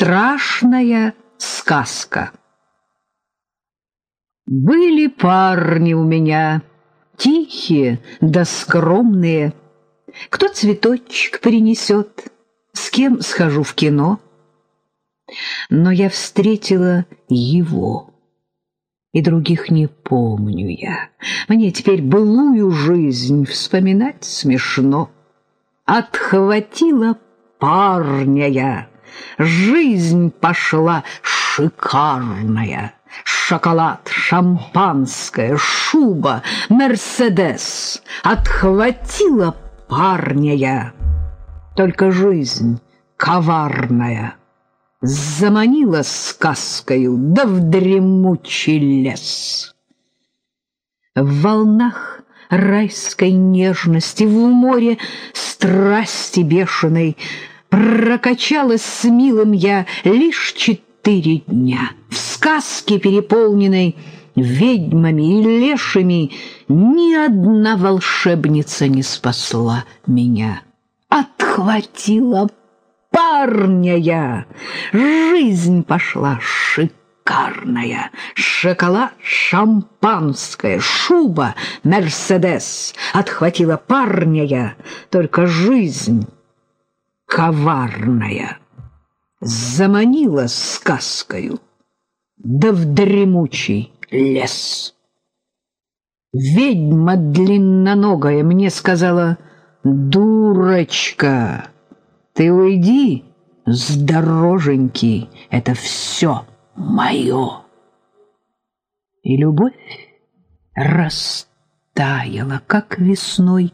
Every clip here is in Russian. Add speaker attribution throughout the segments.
Speaker 1: Страшная сказка. Были парни у меня, тихие да скромные. Кто цветочек принесет, с кем схожу в кино. Но я встретила его, и других не помню я. Мне теперь былую жизнь вспоминать смешно. Отхватила парня я Жизнь пошла шикарная. Шоколад, шампанское, шуба, Мерседес. Отхватила парня я. Только жизнь коварная Заманила сказкою, да в дремучий лес. В волнах райской нежности, в море страсти бешеной Прокачалась с милым я лишь четыре дня. В сказке, переполненной ведьмами и лешими, ни одна волшебница не спасла меня. Отхватила парня я, жизнь пошла шикарная. Шоколад, шампанское, шуба, Мерседес. Отхватила парня я, только жизнь коварная, заманила сказкою, да в дремучий лес. Ведьма длинноногая мне сказала, «Дурочка, ты уйди с дороженьки, это все мое». И любовь растаяла, как весной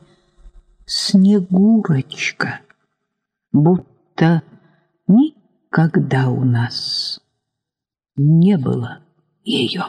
Speaker 1: снегурочка будто никогда у нас не было ее.